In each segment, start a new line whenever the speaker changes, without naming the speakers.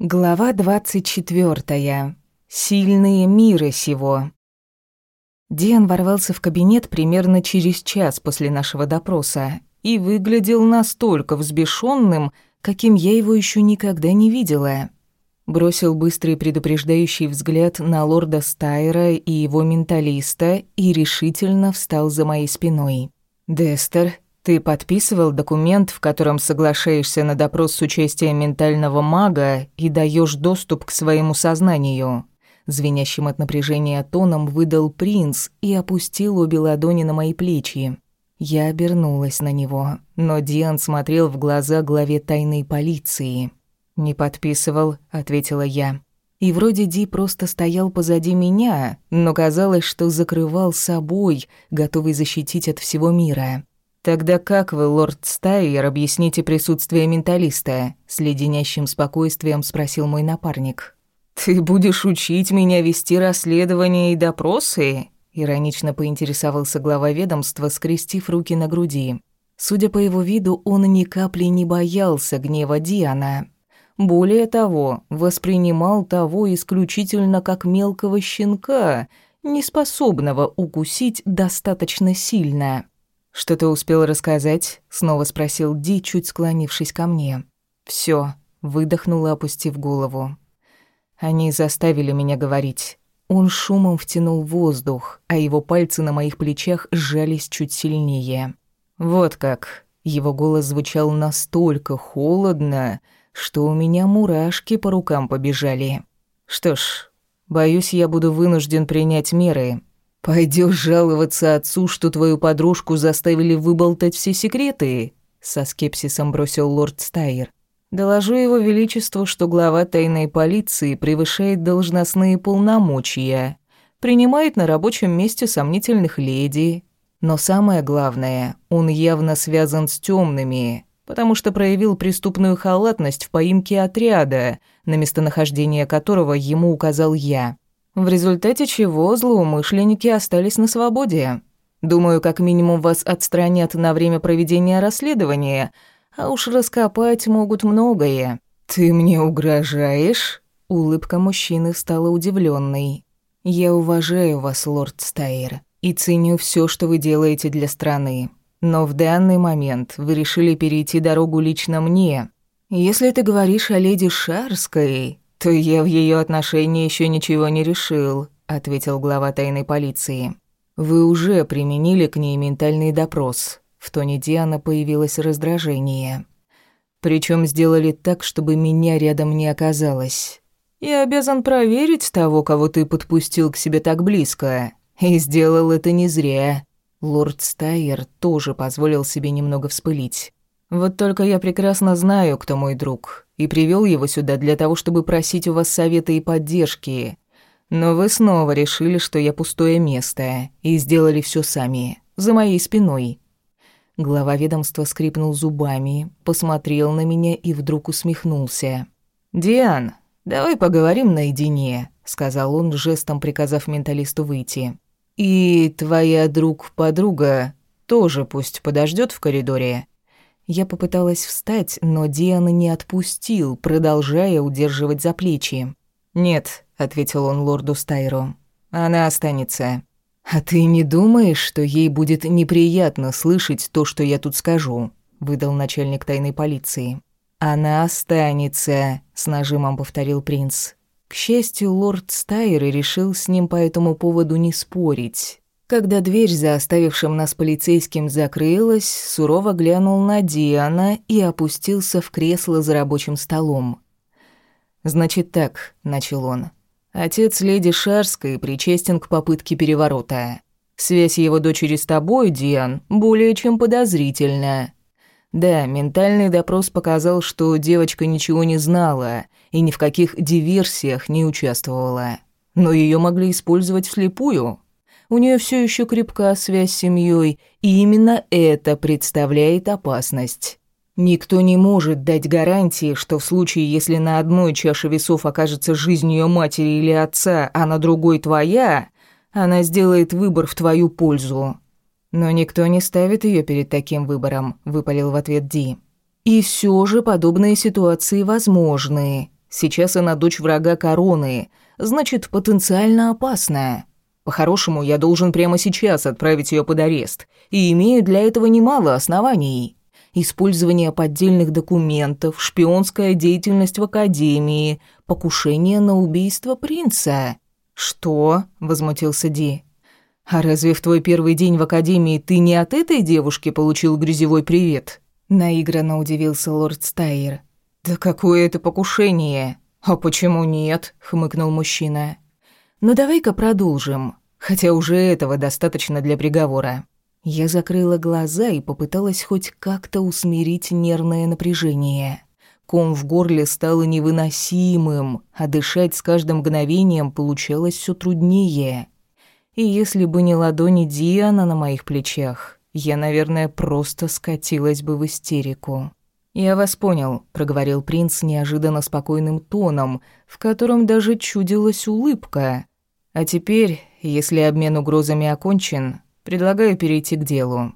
Глава 24. Сильные мира сего. Диан ворвался в кабинет примерно через час после нашего допроса и выглядел настолько взбешенным, каким я его еще никогда не видела. Бросил быстрый предупреждающий взгляд на лорда Стайра и его менталиста и решительно встал за моей спиной. «Дестер, ты подписывал документ, в котором соглашаешься на допрос с участием ментального мага и даешь доступ к своему сознанию. Звенящим от напряжения тоном выдал принц и опустил обе ладони на мои плечи. Я обернулась на него, но Диан смотрел в глаза главе тайной полиции. «Не подписывал», — ответила я. И вроде Ди просто стоял позади меня, но казалось, что закрывал собой, готовый защитить от всего мира. «Тогда как вы, лорд Стайер, объясните присутствие менталиста?» С леденящим спокойствием спросил мой напарник. «Ты будешь учить меня вести расследования и допросы?» Иронично поинтересовался глава ведомства, скрестив руки на груди. Судя по его виду, он ни капли не боялся гнева Диана. Более того, воспринимал того исключительно как мелкого щенка, неспособного укусить достаточно сильно. «Что ты успел рассказать?» — снова спросил Ди, чуть склонившись ко мне. «Всё», — выдохнула, опустив голову. «Они заставили меня говорить». Он шумом втянул воздух, а его пальцы на моих плечах сжались чуть сильнее. «Вот как». Его голос звучал настолько холодно, что у меня мурашки по рукам побежали. «Что ж, боюсь, я буду вынужден принять меры, Пойдешь жаловаться отцу, что твою подружку заставили выболтать все секреты?» Со скепсисом бросил лорд Стайер. «Доложу его величеству, что глава тайной полиции превышает должностные полномочия, принимает на рабочем месте сомнительных леди. Но самое главное, он явно связан с темными, потому что проявил преступную халатность в поимке отряда, на местонахождение которого ему указал я в результате чего злоумышленники остались на свободе. Думаю, как минимум вас отстранят на время проведения расследования, а уж раскопать могут многое. Ты мне угрожаешь? Улыбка мужчины стала удивленной. Я уважаю вас, лорд Стайер, и ценю все, что вы делаете для страны. Но в данный момент вы решили перейти дорогу лично мне. Если ты говоришь о леди Шарской, «То я в ее отношении еще ничего не решил», — ответил глава тайной полиции. «Вы уже применили к ней ментальный допрос». В тоне Диана появилось раздражение. Причем сделали так, чтобы меня рядом не оказалось. «Я обязан проверить того, кого ты подпустил к себе так близко. И сделал это не зря». Лорд Стайер тоже позволил себе немного вспылить. «Вот только я прекрасно знаю, кто мой друг и привел его сюда для того, чтобы просить у вас совета и поддержки. Но вы снова решили, что я пустое место, и сделали все сами, за моей спиной». Глава ведомства скрипнул зубами, посмотрел на меня и вдруг усмехнулся. «Диан, давай поговорим наедине», — сказал он, жестом приказав менталисту выйти. «И твоя друг-подруга тоже пусть подождет в коридоре. Я попыталась встать, но Диана не отпустил, продолжая удерживать за плечи. «Нет», — ответил он лорду Стайру, — «она останется». «А ты не думаешь, что ей будет неприятно слышать то, что я тут скажу?» — выдал начальник тайной полиции. «Она останется», — с нажимом повторил принц. К счастью, лорд Стайр решил с ним по этому поводу не спорить. Когда дверь за оставившим нас полицейским закрылась, сурово глянул на Диана и опустился в кресло за рабочим столом. «Значит так», — начал он. «Отец леди Шарской причастен к попытке переворота. Связь его дочери с тобой, Диан, более чем подозрительна. Да, ментальный допрос показал, что девочка ничего не знала и ни в каких диверсиях не участвовала. Но ее могли использовать вслепую». У нее все еще крепка связь с семьей, и именно это представляет опасность. Никто не может дать гарантии, что в случае, если на одной чаше весов окажется жизнь ее матери или отца, а на другой твоя, она сделает выбор в твою пользу. Но никто не ставит ее перед таким выбором, выпалил в ответ Ди. И все же подобные ситуации возможны. Сейчас она дочь врага короны, значит, потенциально опасная. По-хорошему, я должен прямо сейчас отправить ее под арест, и имею для этого немало оснований. Использование поддельных документов, шпионская деятельность в академии, покушение на убийство принца. Что? возмутился Ди. А разве в твой первый день в академии ты не от этой девушки получил грязевой привет? Наигранно удивился лорд Стайер. Да какое это покушение? А почему нет? хмыкнул мужчина. Ну давай-ка продолжим. Хотя уже этого достаточно для приговора. Я закрыла глаза и попыталась хоть как-то усмирить нервное напряжение. Ком в горле стало невыносимым, а дышать с каждым мгновением получалось все труднее. И если бы не ладони Диана на моих плечах, я, наверное, просто скатилась бы в истерику. «Я вас понял», — проговорил принц неожиданно спокойным тоном, в котором даже чудилась улыбка. «А теперь, если обмен угрозами окончен, предлагаю перейти к делу.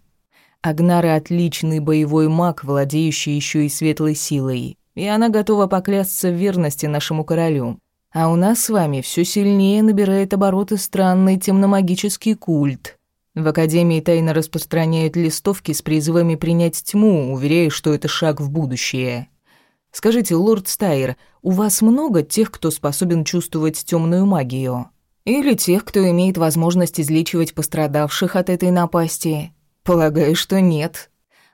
Агнара — отличный боевой маг, владеющий еще и светлой силой, и она готова поклясться в верности нашему королю. А у нас с вами все сильнее набирает обороты странный темномагический культ. В Академии тайно распространяют листовки с призывами принять тьму, уверяя, что это шаг в будущее. Скажите, лорд Стайер, у вас много тех, кто способен чувствовать темную магию? Или тех, кто имеет возможность излечивать пострадавших от этой напасти? Полагаю, что нет.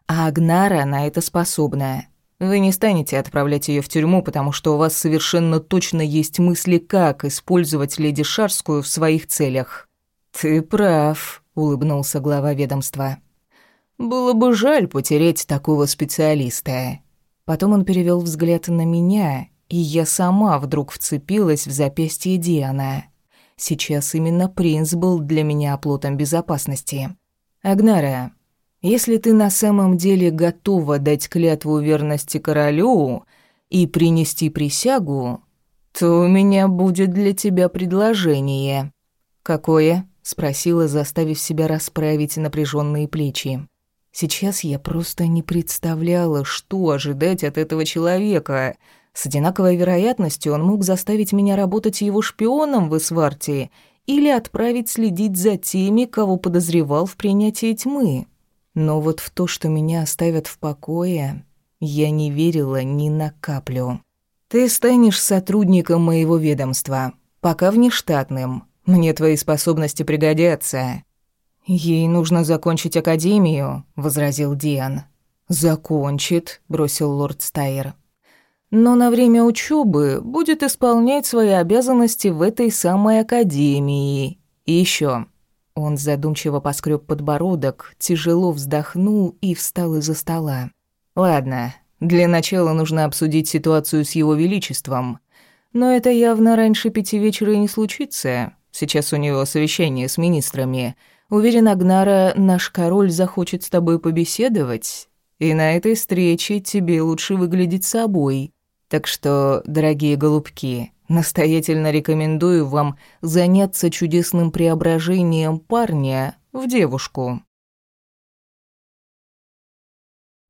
А Агнара на это способна. Вы не станете отправлять ее в тюрьму, потому что у вас совершенно точно есть мысли, как использовать леди Шарскую в своих целях. Ты прав, улыбнулся глава ведомства. Было бы жаль потерять такого специалиста. Потом он перевел взгляд на меня, и я сама вдруг вцепилась в запястье Диана. Сейчас именно принц был для меня оплотом безопасности. «Агнара, если ты на самом деле готова дать клятву верности королю и принести присягу, то у меня будет для тебя предложение». «Какое?» — спросила, заставив себя расправить напряженные плечи. Сейчас я просто не представляла, что ожидать от этого человека — с одинаковой вероятностью он мог заставить меня работать его шпионом в Эсварте или отправить следить за теми, кого подозревал в принятии тьмы. Но вот в то, что меня оставят в покое, я не верила ни на каплю. «Ты станешь сотрудником моего ведомства, пока внештатным. Мне твои способности пригодятся». «Ей нужно закончить академию», — возразил Диан. «Закончит», — бросил лорд Стайер но на время учебы будет исполнять свои обязанности в этой самой академии. И еще. Он задумчиво поскреб подбородок, тяжело вздохнул и встал из-за стола. Ладно, для начала нужно обсудить ситуацию с его величеством. Но это явно раньше пяти вечера не случится. Сейчас у него совещание с министрами. Уверен, Агнара, наш король захочет с тобой побеседовать. И на этой встрече тебе лучше выглядеть собой. Так что, дорогие голубки, настоятельно рекомендую вам заняться чудесным преображением парня в девушку.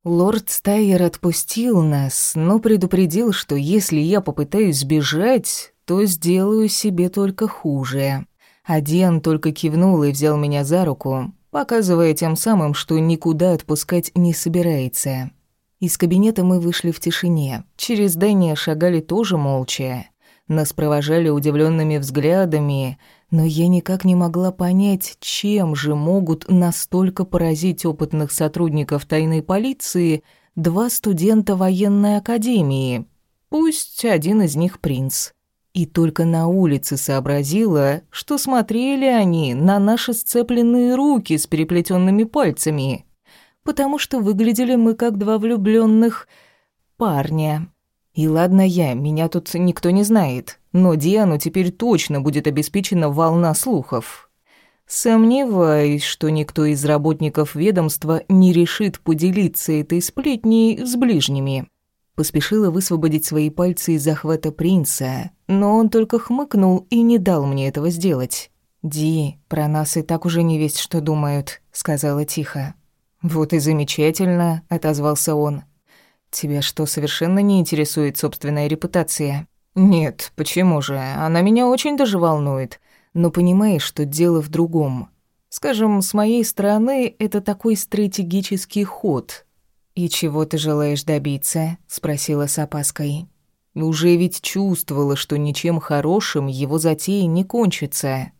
Лорд Стайер отпустил нас, но предупредил, что если я попытаюсь сбежать, то сделаю себе только хуже. Один только кивнул и взял меня за руку, показывая тем самым, что никуда отпускать не собирается. Из кабинета мы вышли в тишине. Через здание шагали тоже молча. Нас провожали удивленными взглядами, но я никак не могла понять, чем же могут настолько поразить опытных сотрудников тайной полиции два студента военной академии. Пусть один из них принц. И только на улице сообразила, что смотрели они на наши сцепленные руки с переплетенными пальцами потому что выглядели мы как два влюбленных парня. И ладно я, меня тут никто не знает, но Диану теперь точно будет обеспечена волна слухов. Сомневаюсь, что никто из работников ведомства не решит поделиться этой сплетней с ближними. Поспешила высвободить свои пальцы из захвата принца, но он только хмыкнул и не дал мне этого сделать. «Ди, про нас и так уже не весть, что думают», — сказала тихо. «Вот и замечательно», — отозвался он. «Тебя что, совершенно не интересует собственная репутация?» «Нет, почему же? Она меня очень даже волнует. Но понимаешь, что дело в другом. Скажем, с моей стороны, это такой стратегический ход». «И чего ты желаешь добиться?» — спросила с опаской. Уже ведь чувствовала, что ничем хорошим его затея не кончится.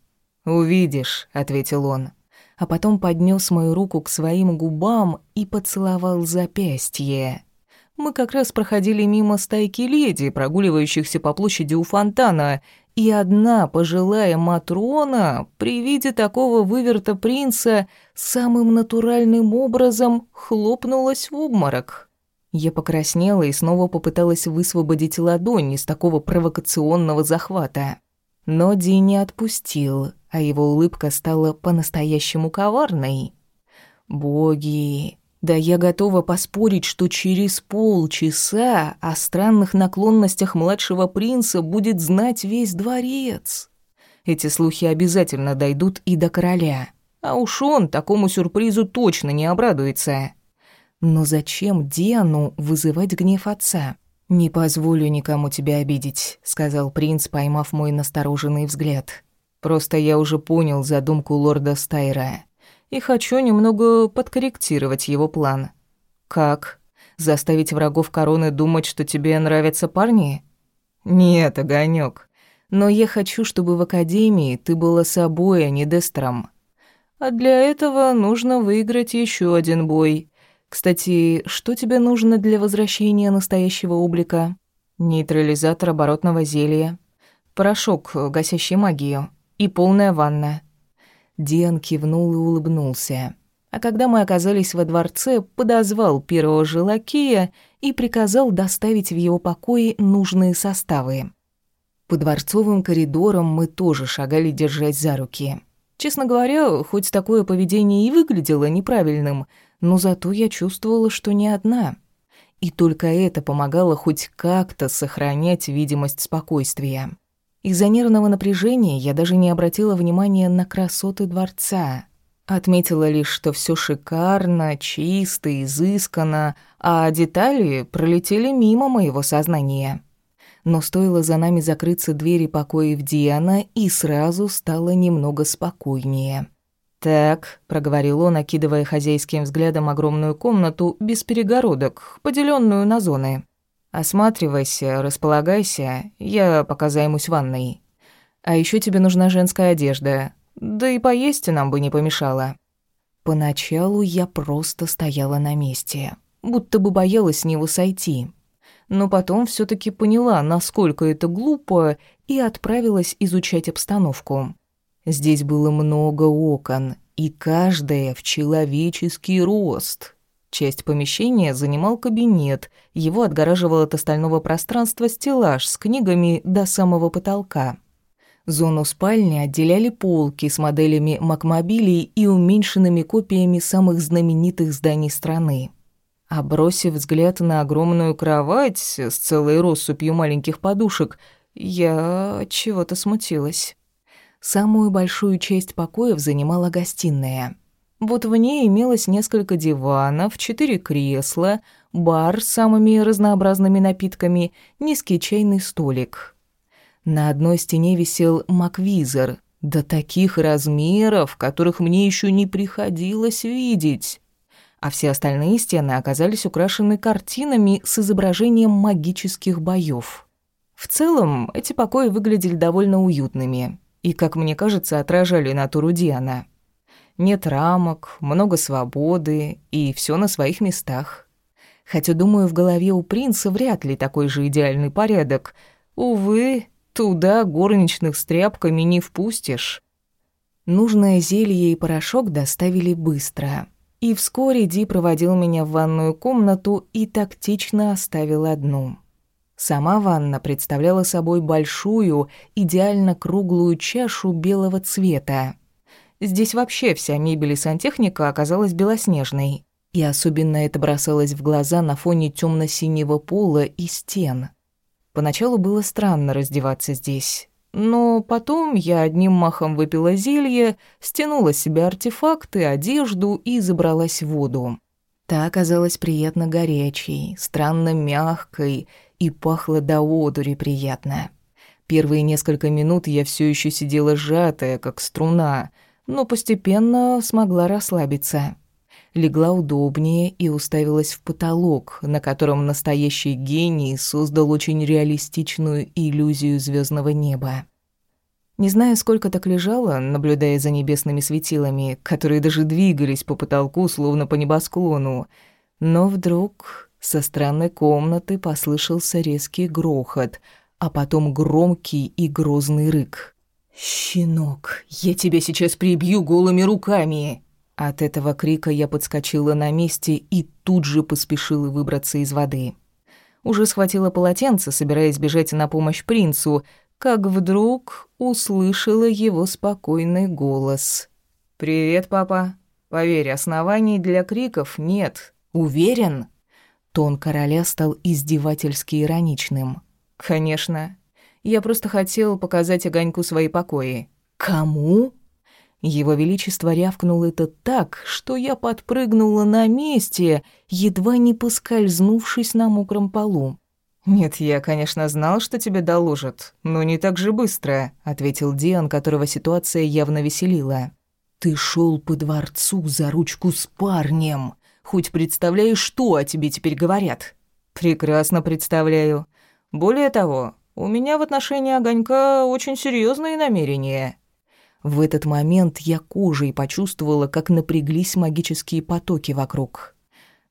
«Увидишь», — ответил он, а потом поднес мою руку к своим губам и поцеловал запястье. Мы как раз проходили мимо стайки леди, прогуливающихся по площади у фонтана, и одна пожилая Матрона при виде такого выверта принца самым натуральным образом хлопнулась в обморок. Я покраснела и снова попыталась высвободить ладонь из такого провокационного захвата. Но Ди не отпустил, а его улыбка стала по-настоящему коварной. «Боги, да я готова поспорить, что через полчаса о странных наклонностях младшего принца будет знать весь дворец. Эти слухи обязательно дойдут и до короля. А уж он такому сюрпризу точно не обрадуется. Но зачем Диану вызывать гнев отца? «Не позволю никому тебя обидеть», — сказал принц, поймав мой настороженный взгляд. «Просто я уже понял задумку лорда Стайра и хочу немного подкорректировать его план. Как? Заставить врагов короны думать, что тебе нравятся парни? Нет, огонек. Но я хочу, чтобы в академии ты была собой, а не Дестром. А для этого нужно выиграть еще один бой. Кстати, что тебе нужно для возвращения настоящего облика? Нейтрализатор оборотного зелья, порошок, гасящий магию, и полная ванна. Диан кивнул и улыбнулся. А когда мы оказались во дворце, подозвал первого же лакея и приказал доставить в его покои нужные составы. По дворцовым коридорам мы тоже шагали держать за руки. Честно говоря, хоть такое поведение и выглядело неправильным, но зато я чувствовала, что не одна. И только это помогало хоть как-то сохранять видимость спокойствия. Из-за нервного напряжения я даже не обратила внимания на красоты дворца. Отметила лишь, что все шикарно, чисто, изысканно, а детали пролетели мимо моего сознания. Но стоило за нами закрыться двери покоев Диана, и сразу стало немного спокойнее. «Так», — проговорил он, окидывая хозяйским взглядом огромную комнату без перегородок, поделенную на зоны. Осматривайся, располагайся, я пока займусь ванной. А еще тебе нужна женская одежда. Да и поесть нам бы не помешало. Поначалу я просто стояла на месте, будто бы боялась с него сойти. Но потом все таки поняла, насколько это глупо, и отправилась изучать обстановку. Здесь было много окон, и каждое в человеческий рост — Часть помещения занимал кабинет, его отгораживал от остального пространства стеллаж с книгами до самого потолка. Зону спальни отделяли полки с моделями макмобилей и уменьшенными копиями самых знаменитых зданий страны. А взгляд на огромную кровать с целой россыпью маленьких подушек, я чего-то смутилась. Самую большую часть покоев занимала гостиная — вот в ней имелось несколько диванов, четыре кресла, бар с самыми разнообразными напитками, низкий чайный столик. На одной стене висел маквизор, до таких размеров, которых мне еще не приходилось видеть. А все остальные стены оказались украшены картинами с изображением магических боев. В целом, эти покои выглядели довольно уютными и, как мне кажется, отражали натуру Диана — нет рамок, много свободы, и все на своих местах. Хотя, думаю, в голове у принца вряд ли такой же идеальный порядок. Увы, туда горничных с тряпками не впустишь. Нужное зелье и порошок доставили быстро. И вскоре Ди проводил меня в ванную комнату и тактично оставил одну. Сама ванна представляла собой большую, идеально круглую чашу белого цвета. Здесь вообще вся мебель и сантехника оказалась белоснежной. И особенно это бросалось в глаза на фоне темно синего пола и стен. Поначалу было странно раздеваться здесь. Но потом я одним махом выпила зелье, стянула с себя артефакты, одежду и забралась в воду. Та оказалась приятно горячей, странно мягкой и пахло до одури приятно. Первые несколько минут я все еще сидела сжатая, как струна, но постепенно смогла расслабиться. Легла удобнее и уставилась в потолок, на котором настоящий гений создал очень реалистичную иллюзию звездного неба. Не знаю, сколько так лежала, наблюдая за небесными светилами, которые даже двигались по потолку, словно по небосклону, но вдруг со стороны комнаты послышался резкий грохот — а потом громкий и грозный рык. «Щенок, я тебя сейчас прибью голыми руками!» От этого крика я подскочила на месте и тут же поспешила выбраться из воды. Уже схватила полотенце, собираясь бежать на помощь принцу, как вдруг услышала его спокойный голос. «Привет, папа. Поверь, оснований для криков нет. Уверен?» Тон короля стал издевательски ироничным. «Конечно. Я просто хотел показать огоньку свои покои». «Кому?» Его Величество рявкнул это так, что я подпрыгнула на месте, едва не поскользнувшись на мокром полу. «Нет, я, конечно, знал, что тебе доложат, но не так же быстро», — ответил Диан, которого ситуация явно веселила. «Ты шел по дворцу за ручку с парнем. Хоть представляешь, что о тебе теперь говорят?» «Прекрасно представляю. Более того, у меня в отношении огонька очень серьезные намерения. В этот момент я кожей почувствовала, как напряглись магические потоки вокруг.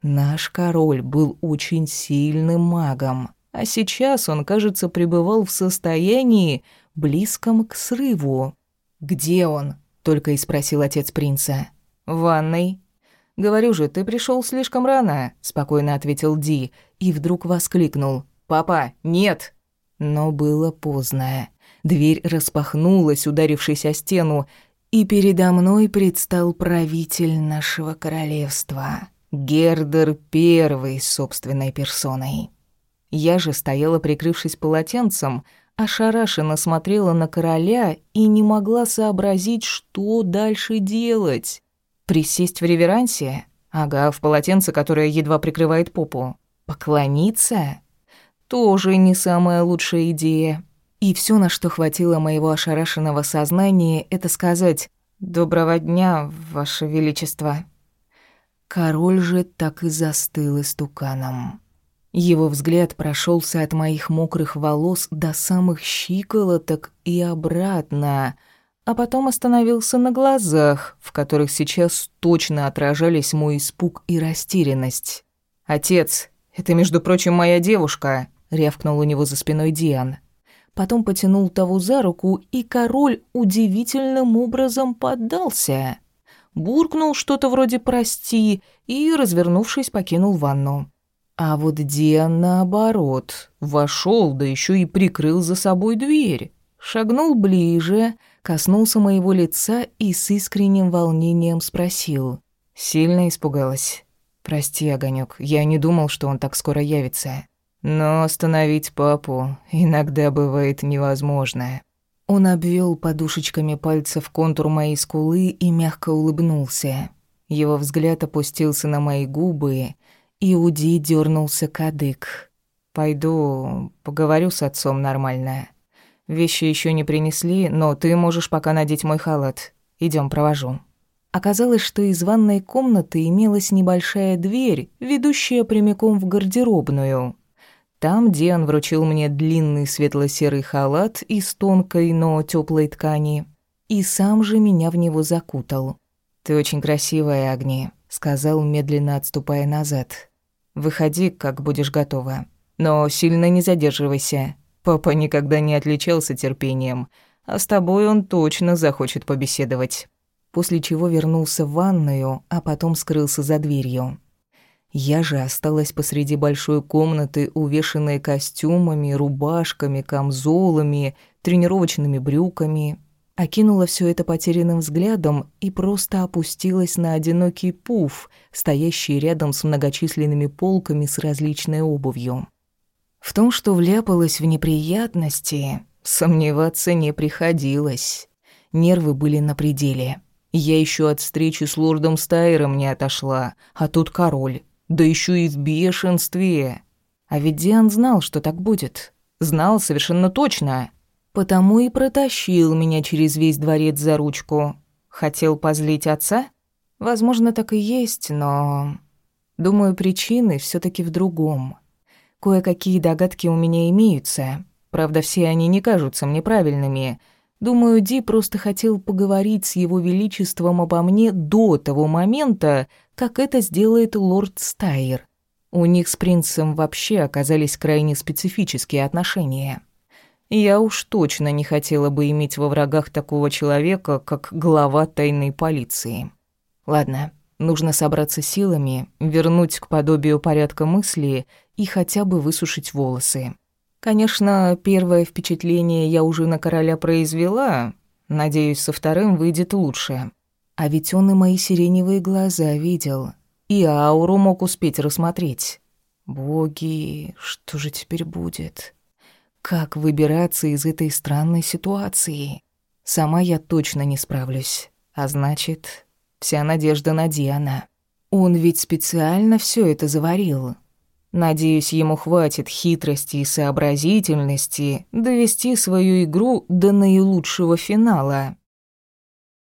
Наш король был очень сильным магом, а сейчас он, кажется, пребывал в состоянии, близком к срыву. «Где он?» — только и спросил отец принца. «В ванной». «Говорю же, ты пришел слишком рано», — спокойно ответил Ди и вдруг воскликнул. «Папа, нет!» Но было поздно. Дверь распахнулась, ударившись о стену, и передо мной предстал правитель нашего королевства, Гердер Первый собственной персоной. Я же стояла, прикрывшись полотенцем, ошарашенно смотрела на короля и не могла сообразить, что дальше делать. Присесть в реверансе? Ага, в полотенце, которое едва прикрывает попу. Поклониться? Тоже не самая лучшая идея. И все, на что хватило моего ошарашенного сознания, это сказать «Доброго дня, Ваше Величество». Король же так и застыл истуканом. Его взгляд прошелся от моих мокрых волос до самых щиколоток и обратно, а потом остановился на глазах, в которых сейчас точно отражались мой испуг и растерянность. «Отец, это, между прочим, моя девушка», рявкнул у него за спиной Диан. Потом потянул того за руку, и король удивительным образом поддался. Буркнул что-то вроде «прости» и, развернувшись, покинул ванну. А вот Диан, наоборот, вошел, да еще и прикрыл за собой дверь. Шагнул ближе, коснулся моего лица и с искренним волнением спросил. Сильно испугалась. «Прости, Огонек, я не думал, что он так скоро явится». Но остановить папу иногда бывает невозможно. Он обвел подушечками пальцев контур моей скулы и мягко улыбнулся. Его взгляд опустился на мои губы, и Уди дернулся кадык. «Пойду поговорю с отцом нормально. Вещи еще не принесли, но ты можешь пока надеть мой халат. Идем, провожу». Оказалось, что из ванной комнаты имелась небольшая дверь, ведущая прямиком в гардеробную. Там Диан вручил мне длинный светло-серый халат из тонкой, но теплой ткани, и сам же меня в него закутал. «Ты очень красивая, Агни», — сказал, медленно отступая назад. «Выходи, как будешь готова. Но сильно не задерживайся. Папа никогда не отличался терпением, а с тобой он точно захочет побеседовать». После чего вернулся в ванную, а потом скрылся за дверью. Я же осталась посреди большой комнаты, увешанной костюмами, рубашками, камзолами, тренировочными брюками. Окинула все это потерянным взглядом и просто опустилась на одинокий пуф, стоящий рядом с многочисленными полками с различной обувью. В том, что вляпалась в неприятности, сомневаться не приходилось. Нервы были на пределе. Я еще от встречи с лордом Стайером не отошла, а тут король да еще и в бешенстве. А ведь Диан знал, что так будет. Знал совершенно точно. Потому и протащил меня через весь дворец за ручку. Хотел позлить отца? Возможно, так и есть, но... Думаю, причины все таки в другом. Кое-какие догадки у меня имеются. Правда, все они не кажутся мне правильными. Думаю, Ди просто хотел поговорить с его величеством обо мне до того момента, как это сделает лорд Стайр. У них с принцем вообще оказались крайне специфические отношения. Я уж точно не хотела бы иметь во врагах такого человека, как глава тайной полиции. Ладно, нужно собраться силами, вернуть к подобию порядка мысли и хотя бы высушить волосы. Конечно, первое впечатление я уже на короля произвела. Надеюсь, со вторым выйдет лучше. А ведь он и мои сиреневые глаза видел. И ауру мог успеть рассмотреть. Боги, что же теперь будет? Как выбираться из этой странной ситуации? Сама я точно не справлюсь. А значит, вся надежда на Диана. Он ведь специально все это заварил. Надеюсь, ему хватит хитрости и сообразительности довести свою игру до наилучшего финала.